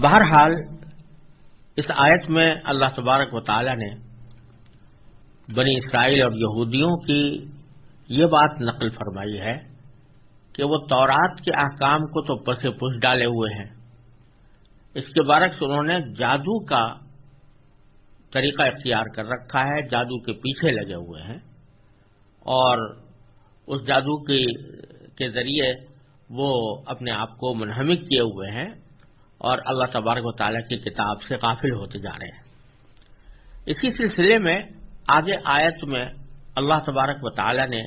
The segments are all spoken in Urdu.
بہرحال، اس آیت میں اللہ تبارک و تعالی نے بنی اسرائیل اور یہودیوں کی یہ بات نقل فرمائی ہے کہ وہ تورات کے احکام کو تو پس پس ڈالے ہوئے ہیں۔ اس کے برعکس انہوں نے جادو کا طریقہ اختیار کر رکھا ہے، جادو کے پیچھے لگے ہوئے ہیں۔ اور اس جادو کے ذریعے وہ اپنے آپ کو منہمک کیے ہوئے ہیں۔ اور اللہ تبارک و تعالیٰ کی کتاب سے قافل ہوتے جا رہے ہیں۔ اسی سلسلے میں آگے آیت میں اللہ تبارک و تعالیٰ نے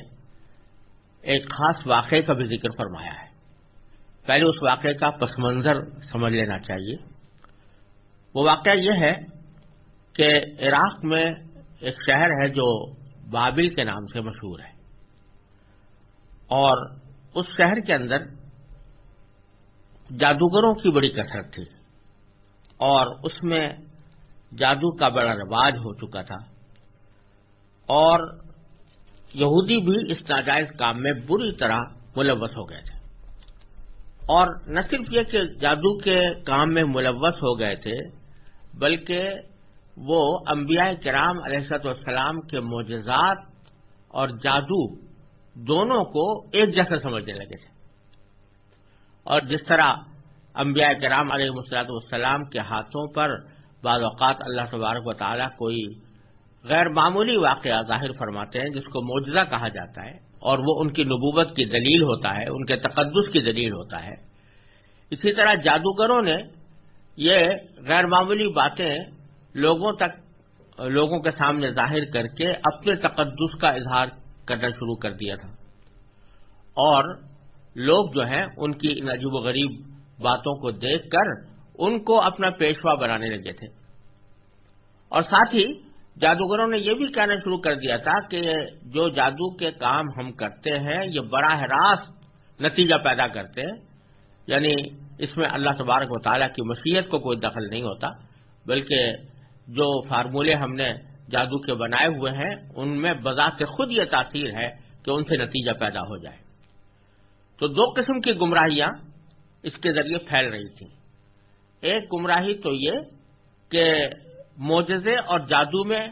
ایک خاص واقعے کا بھی ذکر فرمایا ہے۔ پہلے اس واقعے کا پس منظر سمجھ لینا چاہیے۔ وہ واقعہ یہ ہے کہ عراق میں ایک شہر ہے جو بابل کے نام سے مشہور ہے۔ اور اس شہر کے اندر جادوگروں کی بڑی کثرت تھی اور اس میں جادو کا بڑا رواج ہو چکا تھا اور یہودی بھی اس ناجائز کام میں بری طرح ملوث ہو گئے تھے۔ اور نہ صرف یہ کہ جادو کے کام میں ملوث ہو گئے تھے، بلکہ وہ انبیاء کرام علیہ والسلام کے معجزات اور جادو دونوں کو ایک جیسا سمجھنے لگے تھے۔ اور جس طرح انبیاء کرام علیہ مسلاط والسلام کے ہاتھوں پر بعض اوقات اللہ تبارک و تعالیٰ کوئی غیر معمولی واقعہ ظاہر فرماتے ہیں، جس کو معجزہ کہا جاتا ہے، اور وہ ان کی نبوت کی دلیل ہوتا ہے، ان کے تقدس کی دلیل ہوتا ہے۔ اسی طرح جادوگروں نے یہ غیر معمولی باتیں لوگوں تک، لوگوں کے سامنے ظاہر کر کے اپنے تقدس کا اظہار کرنا شروع کر دیا تھا۔ اور لوگ جو ہیں، ان کی ان عجیب و غریب باتوں کو دیکھ کر ان کو اپنا پیشوا بنانے لگے تھے۔ اور ساتھ ہی جادوگروں نے یہ بھی کہنا شروع کر دیا تھا کہ جو جادو کے کام ہم کرتے ہیں، یہ براہ راست نتیجہ پیدا کرتے ہیں۔ یعنی اس میں اللہ تبارک و تعالیٰ کی مشیت کو کوئی دخل نہیں ہوتا، بلکہ جو فارمولے ہم نے جادو کے بنائے ہوئے ہیں، ان میں بذات خود یہ تاثیر ہے کہ ان سے نتیجہ پیدا ہو جائے۔ تو دو قسم کی گمراہیاں اس کے ذریعے پھیل رہی تھیں۔ ایک گمراہی تو یہ کہ معجزے اور جادو میں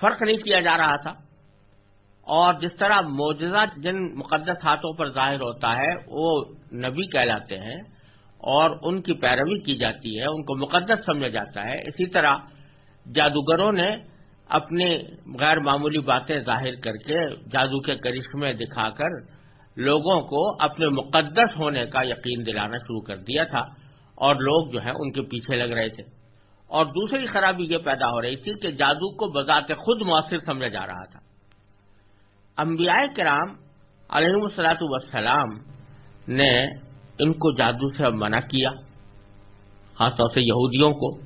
فرق نہیں کیا جا رہا تھا اور جس طرح معجزہ جن مقدس ہاتھوں پر ظاہر ہوتا ہے، وہ نبی کہلاتے ہیں اور ان کی پیروی کی جاتی ہے، ان کو مقدس سمجھا جاتا ہے۔ اسی طرح جادوگروں نے اپنی غیر معمولی باتیں ظاہر کر کے جادو کے کرشمے دکھا کر لوگوں کو اپنے مقدس ہونے کا یقین دلانا شروع کر دیا تھا اور لوگ جو ہے ان کے پیچھے لگ رہے تھے۔ اور دوسری خرابی یہ پیدا ہو رہی تھی کہ جادو کو بذات خود مؤثر سمجھا جا رہا تھا۔ انبیاء کرام علیہ السلاۃ وسلام نے ان کو جادو سے منع کیا، خاص طور سے یہودیوں کو،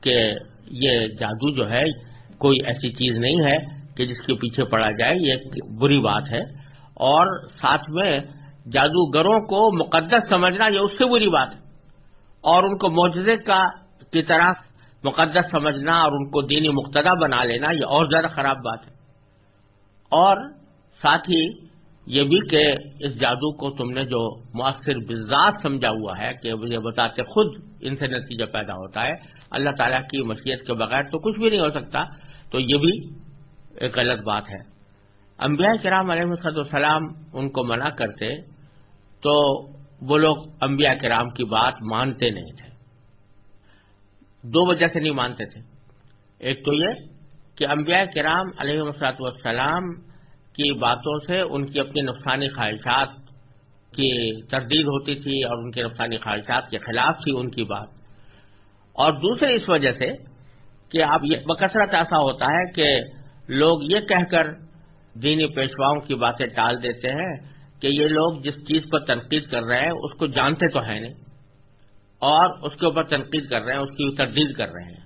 کہ یہ جادو جو ہے کوئی ایسی چیز نہیں ہے کہ جس کے پیچھے پڑا جائے، یہ بری بات ہے۔ اور ساتھ میں جادوگروں کو مقدس سمجھنا یہ اس سے بری بات ہے۔ اور ان کو معجزے کا کی طرح مقدس سمجھنا اور ان کو دینی مقتدا بنا لینا یہ اور زیادہ خراب بات ہے۔ اور ساتھ ہی یہ بھی کہ اس جادو کو تم نے جو مؤثر بزاد سمجھا ہوا ہے کہ یہ بتاتے خود ان سے نتیجہ پیدا ہوتا ہے، اللہ تعالیٰ کی مشیت کے بغیر تو کچھ بھی نہیں ہو سکتا، تو یہ بھی ایک غلط بات ہے۔ انبیاء کرام علیہ صد السلام ان کو منع کرتے تو وہ لوگ انبیاء کرام کی بات مانتے نہیں تھے۔ دو وجہ سے نہیں مانتے تھے۔ ایک تو یہ کہ انبیاء کرام علیہ وسلاط والسلام کی باتوں سے ان کی اپنی نقصانی خواہشات کی تردید ہوتی تھی اور ان کے نقصانی خواہشات کے خلاف تھی ان کی بات۔ اور دوسرے اس وجہ سے کہ اب یہ بکثرت ایسا ہوتا ہے کہ لوگ یہ کہہ کر دینی پیشواؤں کی باتیں ٹال دیتے ہیں کہ یہ لوگ جس چیز پر تنقید کر رہے ہیں، اس کو جانتے تو ہیں نہیں، اور اس کے اوپر تنقید کر رہے ہیں، اس کی تردید کر رہے ہیں۔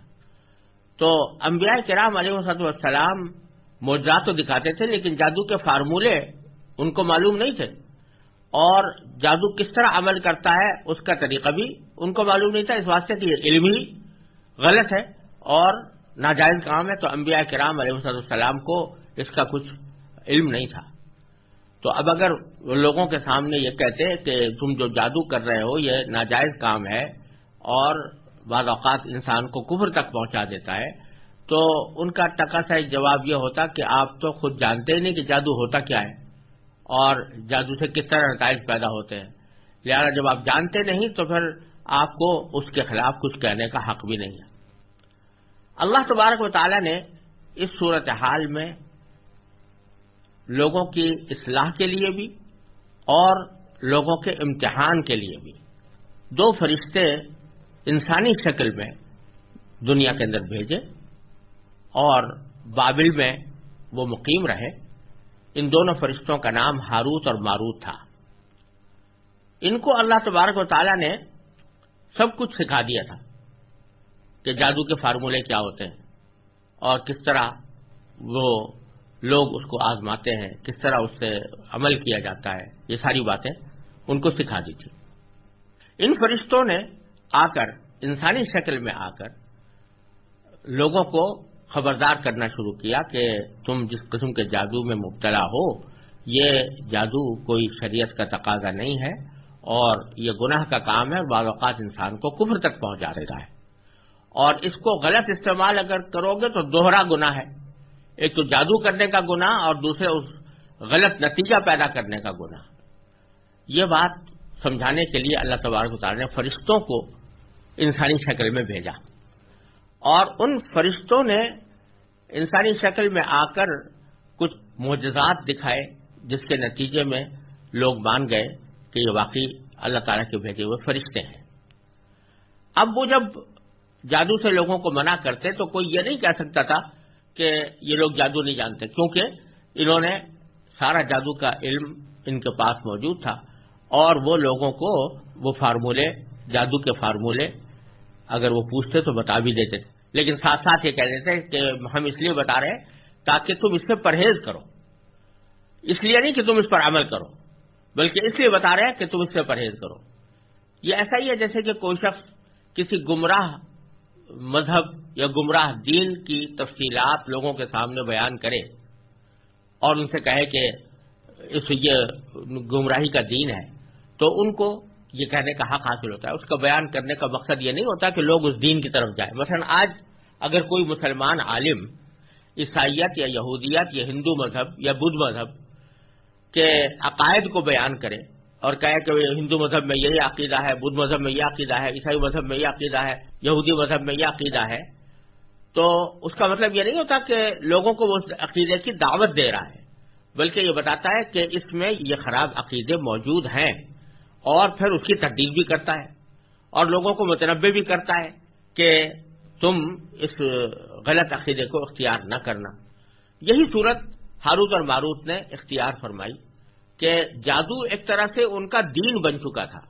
تو انبیاء کرام علیہ وسط والسلام موجات تو دکھاتے تھے، لیکن جادو کے فارمولے ان کو معلوم نہیں تھے۔ اور جادو کس طرح عمل کرتا ہے، اس کا طریقہ بھی ان کو معلوم نہیں تھا۔ اس واسطے کہ یہ علم ہی غلط ہے اور ناجائز کام ہے۔ تو انبیاء کرام علیہ وسط السلام کو اس کا کچھ علم نہیں تھا۔ تو اب اگر لوگوں کے سامنے یہ کہتے کہ تم جو جادو کر رہے ہو، یہ ناجائز کام ہے اور بعض اوقات انسان کو کفر تک پہنچا دیتا ہے، تو ان کا ٹکا سا جواب یہ ہوتا کہ آپ تو خود جانتے ہی نہیں کہ جادو ہوتا کیا ہے اور جادو سے کس طرح نتائج پیدا ہوتے ہیں۔ لہٰذا جب آپ جانتے نہیں تو پھر آپ کو اس کے خلاف کچھ کہنے کا حق بھی نہیں ہے۔ اللہ تبارک و تعالی نے اس صورت حال میں لوگوں کی اصلاح کے لیے بھی اور لوگوں کے امتحان کے لیے بھی۔ دو فرشتے انسانی شکل میں دنیا کے اندر بھیجے اور بابل میں وہ مقیم رہے۔ ان دونوں فرشتوں کا نام ہاروت اور ماروت تھا۔ ان کو اللہ تبارک و تعالیٰ نے سب کچھ سکھا دیا تھا کہ جادو کے فارمولے کیا ہوتے ہیں اور کس طرح وہ لوگ اس کو آزماتے ہیں، کس طرح اس سے عمل کیا جاتا ہے، یہ ساری باتیں ان کو سکھا دی تھی۔ ان فرشتوں نے آ کر، انسانی شکل میں آ کر لوگوں کو خبردار کرنا شروع کیا کہ تم جس قسم کے جادو میں مبتلا ہو، یہ جادو کوئی شریعت کا تقاضا نہیں ہے اور یہ گناہ کا کام ہے اور بعض اوقات انسان کو کفر تک پہنچا دیتا ہے۔ اور اس کو غلط استعمال اگر کرو گے تو دوہرا گنا ہے۔ ایک تو جادو کرنے کا گنا اور دوسرے اس غلط نتیجہ پیدا کرنے کا گنا یہ بات سمجھانے کے لیے اللہ تبارک تعالیٰ نے فرشتوں کو انسانی شکل میں بھیجا۔ اور ان فرشتوں نے انسانی شکل میں آ کر کچھ معجزات دکھائے، جس کے نتیجے میں لوگ مان گئے کہ یہ واقعی اللہ تعالیٰ کے بھیجے ہوئے فرشتے ہیں۔ اب وہ جب جادو سے لوگوں کو منع کرتے تو کوئی یہ نہیں کہہ سکتا تھا کہ یہ لوگ جادو نہیں جانتے، کیونکہ انہوں نے سارا جادو کا علم ان کے پاس موجود تھا اور وہ لوگوں کو وہ فارمولے، جادو کے فارمولے اگر وہ پوچھتے تو بتا بھی دیتے۔ تھے لیکن ساتھ ساتھ یہ کہہ دیتے کہ ہم اس لیے بتا رہے ہیں تاکہ تم اس سے پرہیز کرو۔ اس لیے نہیں کہ تم اس پر عمل کرو، بلکہ اس لیے بتا رہے ہیں کہ تم اس سے پرہیز کرو۔ یہ ایسا ہی ہے جیسے کہ کوئی شخص کسی گمراہ مذہب یا گمراہ دین کی تفصیلات لوگوں کے سامنے بیان کرے اور ان سے کہے کہ اس یہ گمراہی کا دین ہے، تو ان کو یہ کہنے کا حق حاصل ہوتا ہے۔ اس کا بیان کرنے کا مقصد یہ نہیں ہوتا کہ لوگ اس دین کی طرف جائیں۔ مثلا آج اگر کوئی مسلمان عالم، عیسائیت یا یہودیت یا ہندو مذہب یا بدھ مذہب کے عقائد کو بیان کرے اور کہے کہ ہندو مذہب میں یہی عقیدہ ہے، بدھ مذہب میں یہ عقیدہ ہے، عیسائی مذہب میں یہ عقیدہ ہے، یہودی مذہب میں یہ عقیدہ ہے۔ تو اس کا مطلب یہ نہیں ہوتا کہ لوگوں کو وہ عقیدے کی دعوت دے رہا ہے، بلکہ یہ بتاتا ہے کہ اس میں یہ خراب عقیدے موجود ہیں اور پھر اس کی تردید بھی کرتا ہے اور لوگوں کو متنوع بھی کرتا ہے کہ تم اس غلط عقیدے کو اختیار نہ کرنا۔ یہی صورت ہاروت اور ماروت نے اختیار فرمائی۔ کہ جادو ایک طرح سے ان کا دین بن چکا تھا۔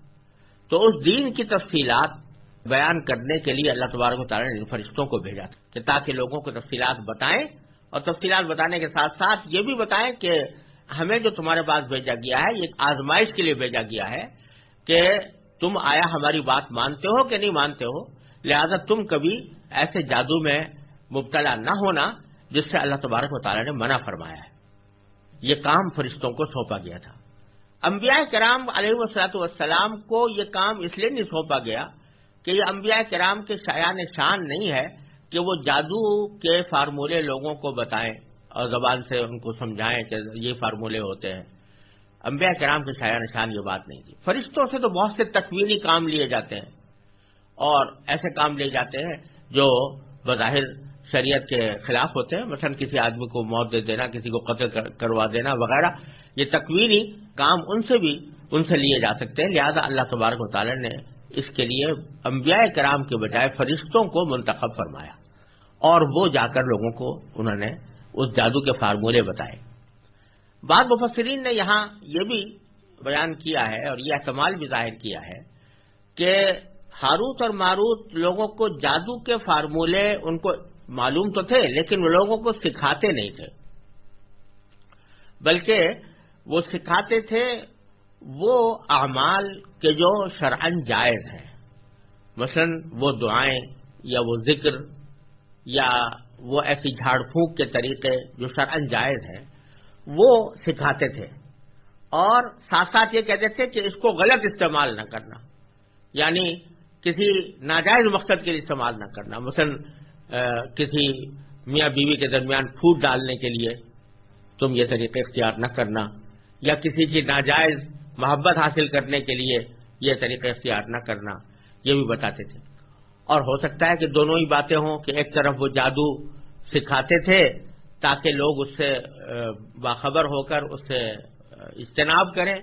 تو اس دین کی تفصیلات بیان کرنے کے لیے اللہ تبارک و تعالیٰ نے ان فرشتوں کو بھیجا تھا کہ تاکہ لوگوں کو تفصیلات بتائیں اور تفصیلات بتانے کے ساتھ ساتھ یہ بھی بتائیں کہ ہمیں جو تمہارے پاس بھیجا گیا ہے، یہ آزمائش کے لیے بھیجا گیا ہے کہ تم آیا ہماری بات مانتے ہو کہ نہیں مانتے ہو۔ لہذا تم کبھی ایسے جادو میں مبتلا نہ ہونا جس سے اللہ تبارک و تعالیٰ نے منع فرمایا ہے۔ یہ کام فرشتوں کو سونپا گیا تھا۔ انبیاء کرام علیہ وسلاۃ والسلام کو یہ کام اس لیے نہیں سونپا گیا کہ یہ انبیاء کرام کے شایان شان نہیں ہے کہ وہ جادو کے فارمولے لوگوں کو بتائیں اور زبان سے ان کو سمجھائیں کہ یہ فارمولے ہوتے ہیں۔ انبیاء کرام کے شاعر نشان یہ بات نہیں تھی۔ فرشتوں سے تو بہت سے تکوینی کام لیے جاتے ہیں اور ایسے کام لیے جاتے ہیں جو بظاہر شریعت کے خلاف ہوتے ہیں، مثلا کسی آدمی کو موت دے دینا، کسی کو قتل کروا دینا وغیرہ، یہ تکوینی کام ان سے بھی ان سے لیے جا سکتے ہیں۔ لہذا اللہ تبارک و تعالی نے اس کے لیے انبیاء کرام کے بجائے فرشتوں کو منتخب فرمایا اور وہ جا کر لوگوں کو انہوں نے اس جادو کے فارمولے بتائے۔ بعض مفسرین نے یہاں یہ بھی بیان کیا ہے اور یہ احتمال بھی ظاہر کیا ہے کہ ہاروت اور ماروت لوگوں کو جادو کے فارمولے ان کو معلوم تو تھے لیکن وہ لوگوں کو سکھاتے نہیں تھے۔ بلکہ وہ سکھاتے تھے وہ اعمال کے جو شرعن جائز ہیں۔ مثلا وہ دعائیں یا وہ ذکر یا وہ ایسی جھاڑ پھونک کے طریقے جو شرعن جائز ہیں، وہ سکھاتے تھے۔ اور ساتھ ساتھ یہ کہتے تھے کہ اس کو غلط استعمال نہ کرنا یعنی کسی ناجائز مقصد کے لیے استعمال نہ کرنا۔ مثلا کسی میاں بیوی کے درمیان پھوٹ ڈالنے کے لیے تم یہ طریقے اختیار نہ کرنا یا کسی کی ناجائز محبت حاصل کرنے کے لیے یہ طریقے اختیار نہ کرنا، یہ بھی بتاتے تھے۔ اور ہو سکتا ہے کہ دونوں ہی باتیں ہوں کہ ایک طرف وہ جادو سکھاتے تھے تاکہ لوگ اس سے باخبر ہو کر اس سے اجتناب کریں،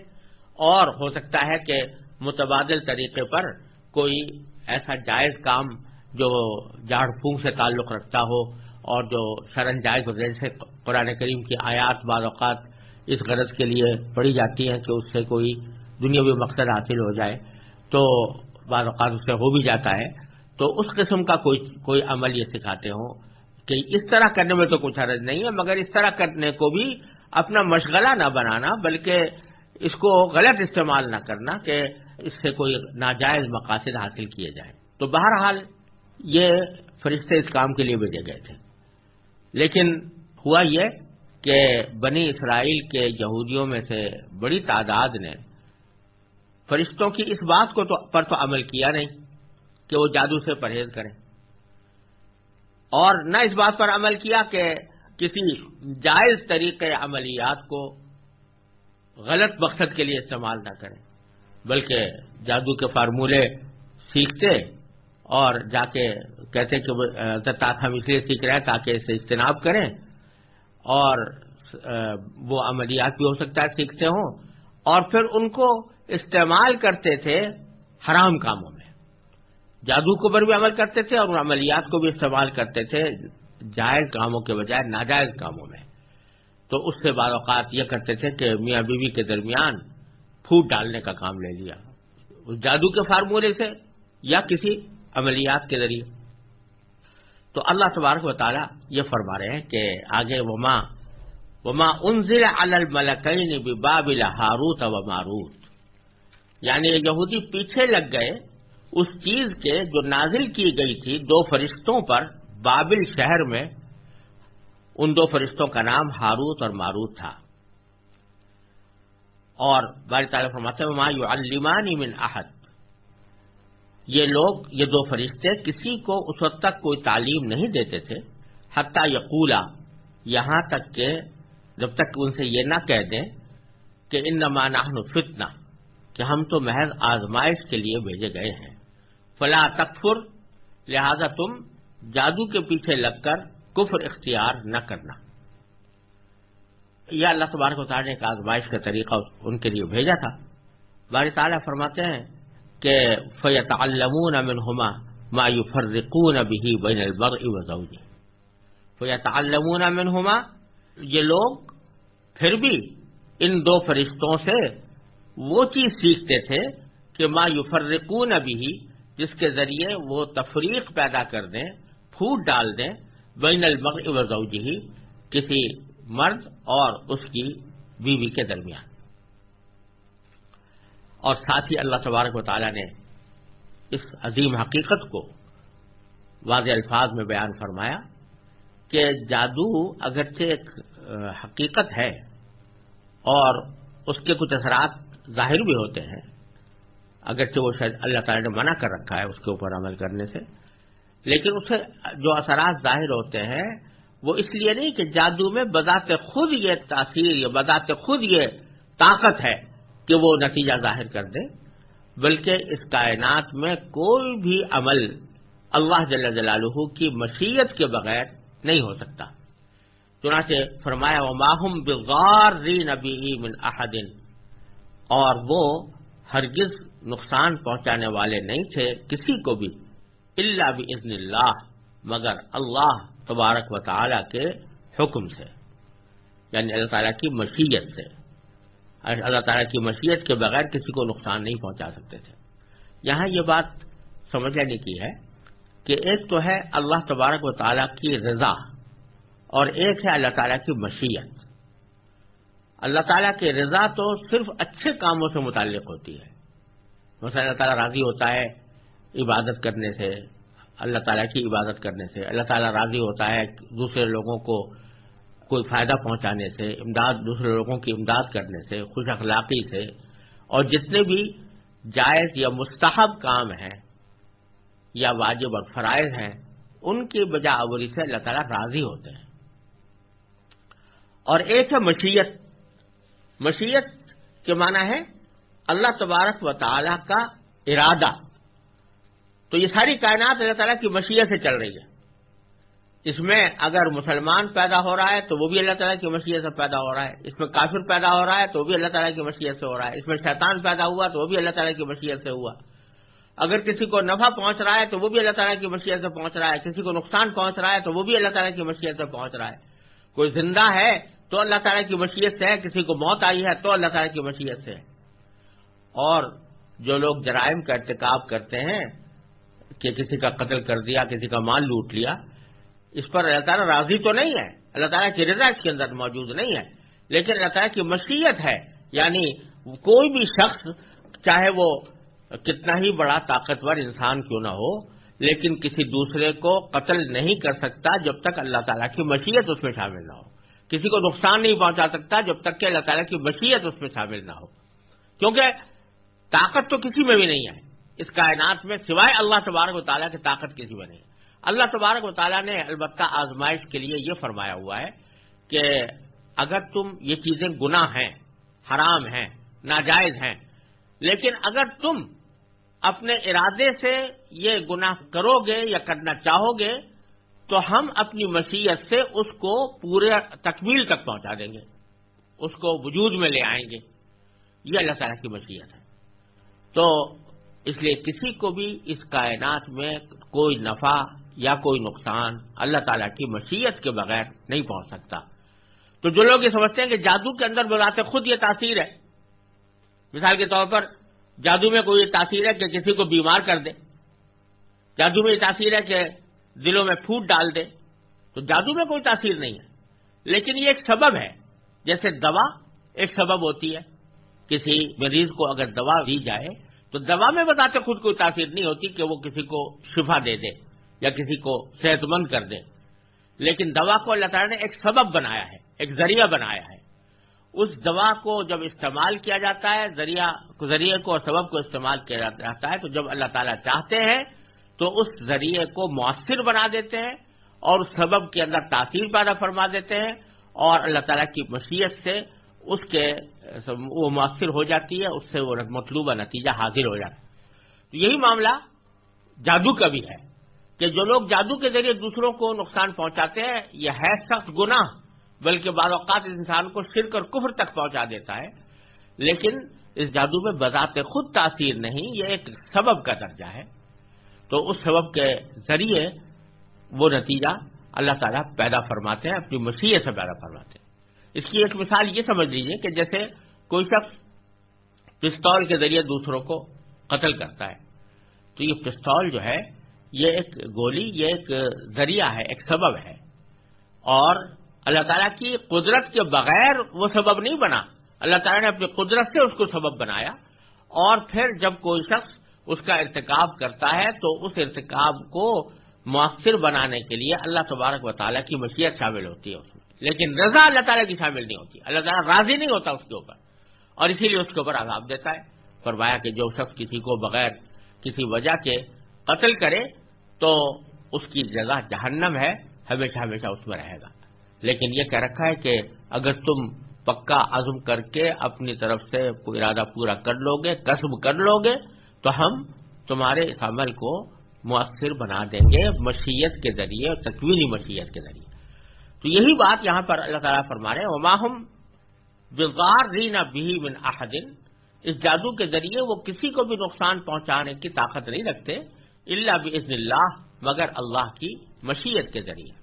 اور ہو سکتا ہے کہ متبادل طریقے پر کوئی ایسا جائز کام جو جاڑ پھونک سے تعلق رکھتا ہو اور جو شرن جائز ہو جیسے قرآن کریم کی آیات بعض اوقات اس غرض کے لیے پڑھی جاتی ہیں کہ اس سے کوئی دنیاوی مقصد حاصل ہو جائے، تو بعض اوقات اس سے ہو بھی جاتا ہے۔ تو اس قسم کا کوئی کوئی عمل یہ سکھاتے ہوں کہ اس طرح کرنے میں تو کچھ حرض نہیں ہے، مگر اس طرح کرنے کو بھی اپنا مشغلہ نہ بنانا، بلکہ اس کو غلط استعمال نہ کرنا کہ اس سے کوئی ناجائز مقاصد حاصل کیے جائیں۔ تو بہرحال یہ فرشتے اس کام کے لیے بھیجے گئے تھے۔ لیکن ہوا یہ کہ بنی اسرائیل کے یہودیوں میں سے بڑی تعداد نے فرشتوں کی اس بات کو تو پر تو عمل کیا نہیں کہ وہ جادو سے پرہیز کریں۔ اور نہ اس بات پر عمل کیا کہ کسی جائز طریقے عملیات کو غلط مقصد کے لیے استعمال نہ کریں، بلکہ جادو کے فارمولے سیکھتے اور جا کے کہتے کہ ہم اس لیے سیکھ رہے ہیں تاکہ اسے اجتناب کریں۔ اور وہ عملیات بھی ہو سکتا ہے سیکھتے ہوں۔ اور پھر ان کو استعمال کرتے تھے حرام کاموں میں۔ جادو کو پر بھی عمل کرتے تھے اور ان عملیات کو بھی استعمال کرتے تھے جائز کاموں کے بجائے ناجائز کاموں میں۔ تو اس سے بعض اوقات یہ کرتے تھے کہ میاں بیوی کے درمیان پھوٹ ڈالنے کا کام لے لیا۔ اس جادو کے فارمولے سے یا کسی عملیات کے ذریعے۔ تو اللہ تبارک و تعالیٰ یہ فرما رہے ہیں کہ آگے وما وما انزل علی الملکین ببابل ہاروت و ماروت۔ یعنی یہودی پیچھے لگ گئے اس چیز کے جو نازل کی گئی تھی دو فرشتوں پر بابل شہر میں۔ ان دو فرشتوں کا نام ہاروت اور ماروت تھا۔ اور باری تعالیٰ فرماتے ہیں ما یعلمان من احد۔ یہ لوگ، یہ دو فرشتے کسی کو اس وقت تک کوئی تعلیم نہیں دیتے تھے، حتیٰ یقولا، یہاں تک کہ جب تک ان سے یہ نہ کہہ دیں کہ ان نمانہ فتنا کہ ہم تو محض آزمائش کے لیے بھیجے گئے ہیں۔ فلا تکفر، لہذا تم جادو کے پیچھے لگ کر کفر اختیار نہ کرنا۔ یہ اللہ تبارک و تعالیٰ نے ایک آزمائش کا طریقہ ان کے لیے بھیجا تھا۔ بار تعالیٰ فرماتے ہیں کہ فیت المون امن ہما مایو فرقون بھی بین البر وزوجی فیت المون امن ہما یہ لوگ پھر بھی ان دو فرشتوں سے وہ چیز سیکھتے تھے کہ ما یفرقون بھی جس کے ذریعے وہ تفریق پیدا کر دیں، پھوٹ ڈال دیں بین المغ وزوجی کسی مرد اور اس کی بیوی کے درمیان۔ اور ساتھ ہی اللہ تبارک و تعالیٰ نے اس عظیم حقیقت کو واضح الفاظ میں بیان فرمایا کہ جادو اگرچہ ایک حقیقت ہے اور اس کے کچھ اثرات ظاہر بھی ہوتے ہیں، اگرچہ وہ شاید اللہ تعالیٰ نے منع کر رکھا ہے اس کے اوپر عمل کرنے سے، لیکن اسے جو اثرات ظاہر ہوتے ہیں، وہ اس لیے نہیں کہ جادو میں بذات خود یہ تاثیر یا بذات خود یہ طاقت ہے۔ کہ وہ نتیجہ ظاہر کر دے، بلکہ اس کائنات میں کوئی بھی عمل اللہ جل جلالہ کی مشیت کے بغیر نہیں ہو سکتا۔ چنانچہ فرمایا و ماہم بغار ری نبی من احدن اور وہ ہرگز نقصان پہنچانے والے نہیں تھے کسی کو بھی اللہ بھی اللہ مگر اللہ تبارک و تعالی کے حکم سے یعنی اللہ تعالیٰ کی مشیت سے۔ اللہ تعالیٰ کی مشیت کے بغیر کسی کو نقصان نہیں پہنچا سکتے تھے۔ یہاں یہ بات سمجھ لینے کی ہے کہ ایک تو ہے اللہ تبارک و تعالیٰ کی رضا اور ایک ہے اللہ تعالیٰ کی مشیت۔ اللہ تعالیٰ کی رضا تو صرف اچھے کاموں سے متعلق ہوتی ہے۔ مثلا اللہ تعالیٰ راضی ہوتا ہے عبادت کرنے سے، اللہ تعالیٰ کی عبادت کرنے سے۔ اللہ تعالیٰ راضی ہوتا ہے دوسرے لوگوں کو کوئی فائدہ پہنچانے سے، امداد دوسرے لوگوں کی امداد کرنے سے، خوش اخلاقی سے، اور جتنے بھی جائز یا مستحب کام ہیں یا واجب اور فرائض ہیں، ان کی بجا آوری سے اللہ تعالیٰ راضی ہوتے ہیں۔ اور ایک ہے مشیت۔ مشیت کے معنی ہے اللہ تبارک و تعالی کا ارادہ۔ تو یہ ساری کائنات اللہ تعالیٰ کی مشیت سے چل رہی ہے۔ اس میں اگر مسلمان پیدا ہو رہا ہے تو وہ بھی اللہ تعالیٰ کی مشیت سے پیدا ہو رہا ہے۔ اس میں کافر پیدا ہو رہا ہے تو وہ بھی اللہ تعالیٰ کی مشیت سے ہو رہا ہے۔ اس میں شیطان پیدا ہوا تو وہ بھی اللہ تعالیٰ کی مشیت سے ہوا۔ اگر کسی کو نفع پہنچ رہا ہے تو وہ بھی اللہ تعالیٰ کی مشیت سے پہنچ رہا ہے۔ کسی کو نقصان پہنچ رہا ہے تو وہ بھی اللہ تعالیٰ کی مشیت سے پہنچ رہا ہے۔ کوئی زندہ ہے تو اللہ تعالیٰ کی مشیت سے ہے، کسی کو موت آئی ہے تو اللہ تعالیٰ کی مشیت سے۔ ہے اور جو لوگ جرائم کا ارتکاب کرتے ہیں کہ کسی کا قتل کر دیا، کسی کا مال لوٹ لیا اس پر اللہ تعالیٰ راضی تو نہیں ہے۔ اللہ تعالیٰ کی رضا اس کے اندر موجود نہیں ہے۔ لیکن اللہ تعالیٰ کی مشیت ہے۔ یعنی کوئی بھی شخص، چاہے وہ کتنا ہی بڑا طاقتور انسان کیوں نہ ہو، لیکن کسی دوسرے کو قتل نہیں کر سکتا جب تک اللہ تعالیٰ کی مشیت اس میں شامل نہ ہو۔ کسی کو نقصان نہیں پہنچا سکتا جب تک کہ اللہ تعالیٰ کی مشیت اس میں شامل نہ ہو۔ کیونکہ طاقت تو کسی میں بھی نہیں ہے۔ اس کائنات میں سوائے اللہ تبارک و تعالیٰ کی طاقت کسی میں نہیں۔ ہے اللہ تبارک و تعالیٰ نے البتہ آزمائش کے لیے یہ فرمایا ہوا ہے کہ اگر تم یہ چیزیں گناہ ہیں، حرام ہیں، ناجائز ہیں، لیکن اگر تم اپنے ارادے سے یہ گناہ کرو گے یا کرنا چاہو گے تو ہم اپنی مشیت سے اس کو پورے تکمیل تک پہنچا دیں گے، اس کو وجود میں لے آئیں گے۔ یہ اللہ تعالیٰ کی مشیت ہے۔ تو اس لیے کسی کو بھی اس کائنات میں کوئی نفع یا کوئی نقصان اللہ تعالیٰ کی مشیت کے بغیر نہیں پہنچ سکتا۔ تو جو لوگ یہ سمجھتے ہیں کہ جادو کے اندر بذات خود یہ تاثیر ہے۔ مثال کے طور پر جادو میں کوئی یہ تاثیر ہے کہ کسی کو بیمار کر دے۔ جادو میں یہ تاثیر ہے کہ دلوں میں پھوٹ ڈال دے۔ تو جادو میں کوئی تاثیر نہیں ہے۔ لیکن یہ ایک سبب ہے۔ جیسے دوا ایک سبب ہوتی ہے۔ کسی مریض کو اگر دوا دی جائے تو دوا میں بتاتے خود کوئی تاثیر نہیں ہوتی کہ وہ کسی کو شفا دے دے۔ یا کسی کو صحت مند کر دے لیکن دوا کو اللہ تعالیٰ نے ایک سبب بنایا ہے، ایک ذریعہ بنایا ہے۔ اس دوا کو جب استعمال کیا جاتا ہے، ذریعہ، ذریعے کو اور سبب کو استعمال کیا جاتا ہے، تو جب اللہ تعالیٰ چاہتے ہیں، تو اس ذریعے کو مؤثر بنا دیتے ہیں اور اس سبب کے اندر تاثیر پیدا فرما دیتے ہیں اور اللہ تعالیٰ کی مشیت سے اس کے وہ مؤثر ہو جاتی ہے، اس سے وہ مطلوبہ نتیجہ حاضر ہو جاتا ہے۔ تو یہی معاملہ جادو کا بھی ہے۔ کہ جو لوگ جادو کے ذریعے دوسروں کو نقصان پہنچاتے ہیں، یہ ہے سخت گناہ، بلکہ بعض اوقات انسان کو شرک اور کفر تک پہنچا دیتا ہے۔ لیکن اس جادو میں بذات خود تاثیر نہیں، یہ ایک سبب کا درجہ ہے۔ تو اس سبب کے ذریعے وہ نتیجہ اللہ تعالیٰ پیدا فرماتے ہیں، اپنی مسیح سے پیدا فرماتے ہیں۔ اس کی ایک مثال یہ سمجھ لیجیے کہ جیسے کوئی شخص پستول کے ذریعے دوسروں کو قتل کرتا ہے، تو یہ پستول جو ہے یہ ایک گولی، یہ ایک ذریعہ ہے، ایک سبب ہے۔ اور اللہ تعالیٰ کی قدرت کے بغیر وہ سبب نہیں بنا۔ اللہ تعالیٰ نے اپنی قدرت سے اس کو سبب بنایا۔ اور پھر جب کوئی شخص اس کا ارتکاب کرتا ہے، تو اس ارتکاب کو مؤثر بنانے کے لیے اللہ تبارک و تعالیٰ کی مشیت شامل ہوتی ہے اس میں۔ لیکن رضا اللہ تعالیٰ کی شامل نہیں ہوتی۔ اللہ تعالیٰ راضی نہیں ہوتا اس کے اوپر۔ اور اسی لیے اس کے اوپر عذاب دیتا ہے۔ فرمایا کہ جو شخص کسی کو بغیر کسی وجہ کے قتل کرے تو اس کی جگہ جہنم ہے، ہمیشہ ہمیشہ اس میں رہے گا۔ لیکن یہ کہہ رکھا ہے کہ اگر تم پکا عزم کر کے اپنی طرف سے ارادہ پورا کر لو گے قصب کر لو گے، تو ہم تمہارے اس عمل کو مؤثر بنا دیں گے مشیت کے ذریعے اور تکوینی مشیت کے ذریعے۔ تو یہی بات یہاں پر اللہ تعالیٰ فرما رہے ہیں۔ وماہم بغار رینا بھی من احدن اس جادو کے ذریعے وہ کسی کو بھی نقصان پہنچانے کی طاقت نہیں رکھتے۔ اللہ بزن اللہ، مگر اللہ کی مشیت کے ذریعے۔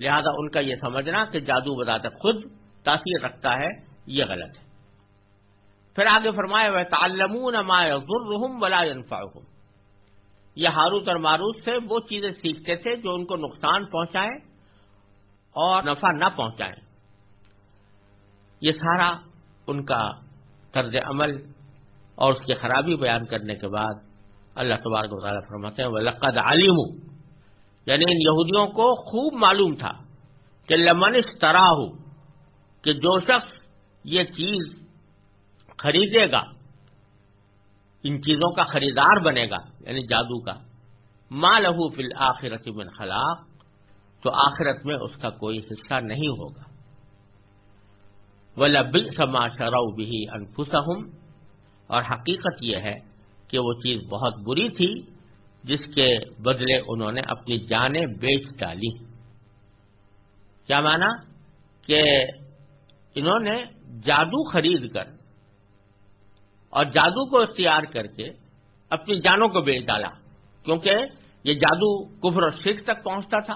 لہذا ان کا یہ سمجھنا کہ جادو بذات خود تاثیر رکھتا ہے، یہ غلط ہے۔ پھر آگے فرمایا وہ تعلمون ما يضرهم ولا ينفعهم۔ یہ ہاروت اور ماروت سے وہ چیزیں سیکھتے تھے جو ان کو نقصان پہنچائے اور نفع نہ پہنچائے۔ یہ سارا ان کا طرز عمل اور اس کی خرابی بیان کرنے کے بعد اللہ تبارک و تعالیٰ فرماتے ہیں وہ لقد عالم یعنی ان یہودیوں کو خوب معلوم تھا کہ لمن اس کہ جو شخص یہ چیز خریدے گا، ان چیزوں کا خریدار بنے گا یعنی جادو کا، ما لہو فل آخرت من خلاق، تو آخرت میں اس کا کوئی حصہ نہیں ہوگا۔ وہ لب سما شرو بھی انفسم اور حقیقت یہ ہے کہ وہ چیز بہت بری تھی جس کے بدلے انہوں نے اپنی جانیں بیچ ڈالی۔ کیا مانا؟ کہ انہوں نے جادو خرید کر اور جادو کو اختیار کر کے اپنی جانوں کو بیچ ڈالا، کیونکہ یہ جادو کفر و شرک تک پہنچتا تھا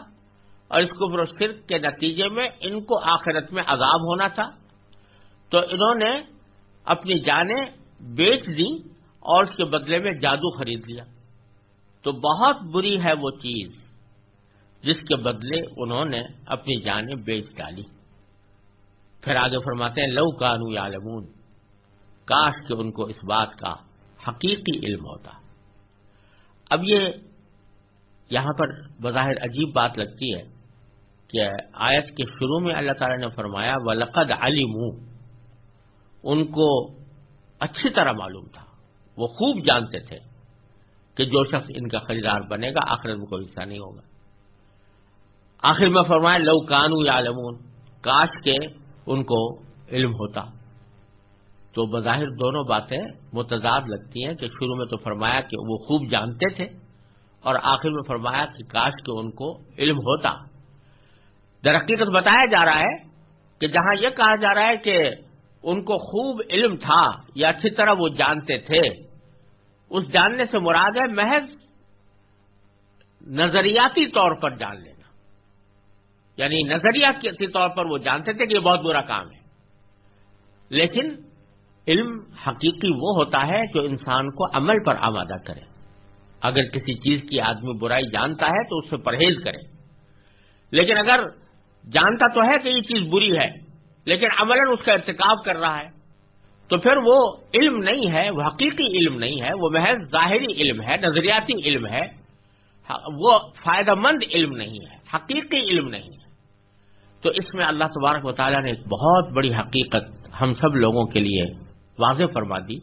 اور اس کفر و شرک کے نتیجے میں ان کو آخرت میں عذاب ہونا تھا۔ تو انہوں نے اپنی جانیں بیچ دی اور اس کے بدلے میں جادو خرید لیا۔ تو بہت بری ہے وہ چیز جس کے بدلے انہوں نے اپنی جانیں بیچ ڈالی۔ پھر آگے فرماتے ہیں، لو کانو عالمون کاش کہ ان کو اس بات کا حقیقی علم ہوتا۔ اب یہ یہاں پر بظاہر عجیب بات لگتی ہے کہ آیت کے شروع میں اللہ تعالی نے فرمایا و لقد علم ان کو اچھی طرح معلوم تھا۔ وہ خوب جانتے تھے کہ جو شخص ان کا خریدار بنے گا آخر میں کوئی حصہ نہیں ہوگا۔ آخر میں فرمایا، لو کانو یا لمون کاش کے ان کو علم ہوتا۔ تو بظاہر دونوں باتیں متضاد لگتی ہیں کہ شروع میں تو فرمایا کہ وہ خوب جانتے تھے اور آخر میں فرمایا کہ کاش کے ان کو علم ہوتا۔ درقیقت بتایا جا رہا ہے کہ جہاں یہ کہا جا رہا ہے کہ ان کو خوب علم تھا یا اچھی طرح وہ جانتے تھے۔ اس جاننے سے مراد ہے محض نظریاتی طور پر جان لینا۔ یعنی نظریاتی طور پر وہ جانتے تھے کہ یہ بہت برا کام ہے۔ لیکن علم حقیقی وہ ہوتا ہے جو انسان کو عمل پر آمادہ کرے۔ اگر کسی چیز کی آدمی برائی جانتا ہے تو اس سے پرہیز کرے۔ لیکن اگر جانتا تو ہے کہ یہ چیز بری ہے لیکن عمل اس کا ارتکاب کر رہا ہے۔ تو پھر وہ علم نہیں ہے، وہ حقیقی علم نہیں ہے، وہ محض ظاہری علم ہے، نظریاتی علم ہے۔ وہ فائدہ مند علم نہیں ہے، حقیقی علم نہیں ہے۔ تو اس میں اللہ تبارک و تعالیٰ نے ایک بہت بڑی حقیقت ہم سب لوگوں کے لیے واضح فرما دی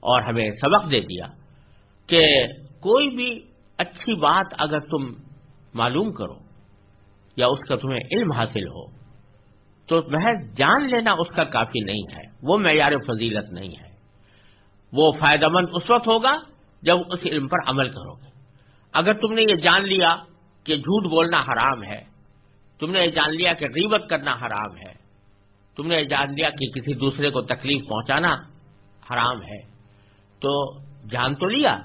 اور ہمیں سبق دے دیا کہ کوئی بھی اچھی بات اگر تم معلوم کرو یا اس کا تمہیں علم حاصل ہو تو محض جان لینا اس کا کافی نہیں ہے، وہ معیار فضیلت نہیں ہے۔ وہ فائدہ مند اس وقت ہوگا جب اس علم پر عمل کرو گے۔ اگر تم نے یہ جان لیا کہ جھوٹ بولنا حرام ہے، تم نے یہ جان لیا کہ ریبت کرنا حرام ہے، تم نے یہ جان لیا کہ کسی دوسرے کو تکلیف پہنچانا حرام ہے، تو جان تو لیا،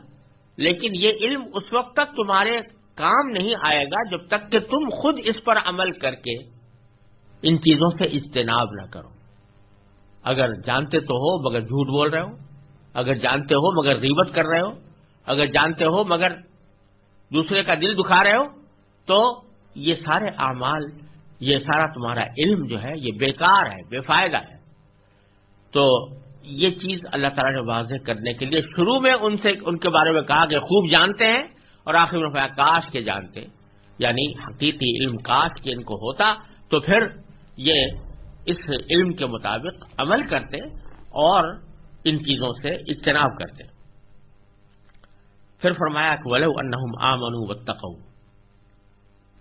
لیکن یہ علم اس وقت تک تمہارے کام نہیں آئے گا جب تک کہ تم خود اس پر عمل کر کے ان چیزوں سے اجتناب نہ کرو۔ اگر جانتے تو ہو مگر جھوٹ بول رہے ہو، اگر جانتے ہو مگر ریبت کر رہے ہو، اگر جانتے ہو مگر دوسرے کا دل دکھا رہے ہو، تو یہ سارے اعمال، یہ سارا تمہارا علم جو ہے، یہ بیکار ہے، بے فائدہ ہے۔ تو یہ چیز اللہ تعالیٰ نے واضح کرنے کے لیے شروع میں ان سے، ان کے بارے میں کہا کہ خوب جانتے ہیں اور آخر میں کاش کے جانتے یعنی حقیقی علم کاش کے ان کو ہوتا، تو پھر یہ اس علم کے مطابق عمل کرتے اور ان چیزوں سے اجتناب کرتے۔ پھر فرمایا کہ ولو انہم آمنوا واتقوا۔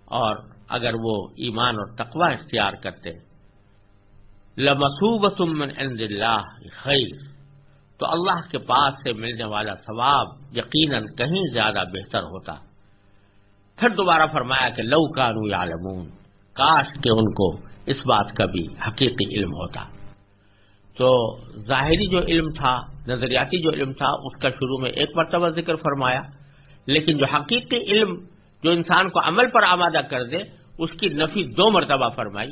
اور اگر وہ ایمان اور تقوی اختیار کرتے۔ لمسوبت من عند اللہ خیر تو اللہ کے پاس سے ملنے والا ثواب یقیناً کہیں زیادہ بہتر ہوتا۔ پھر دوبارہ فرمایا کہ لو کانو یعلمون کاش کہ ان کو اس بات کا بھی حقیقی علم ہوتا۔ تو ظاہری جو علم تھا، نظریاتی جو علم تھا، اس کا شروع میں ایک مرتبہ ذکر فرمایا، لیکن جو حقیقی علم جو انسان کو عمل پر آمادہ کر دے، اس کی نفی دو مرتبہ فرمائی۔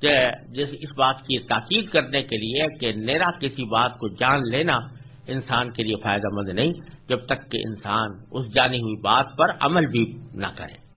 جیسے اس بات کی تاکید کرنے کے لیے کہ نیرا کسی بات کو جان لینا انسان کے لیے فائدہ مند نہیں، جب تک کہ انسان اس جانی ہوئی بات پر عمل بھی نہ کرے۔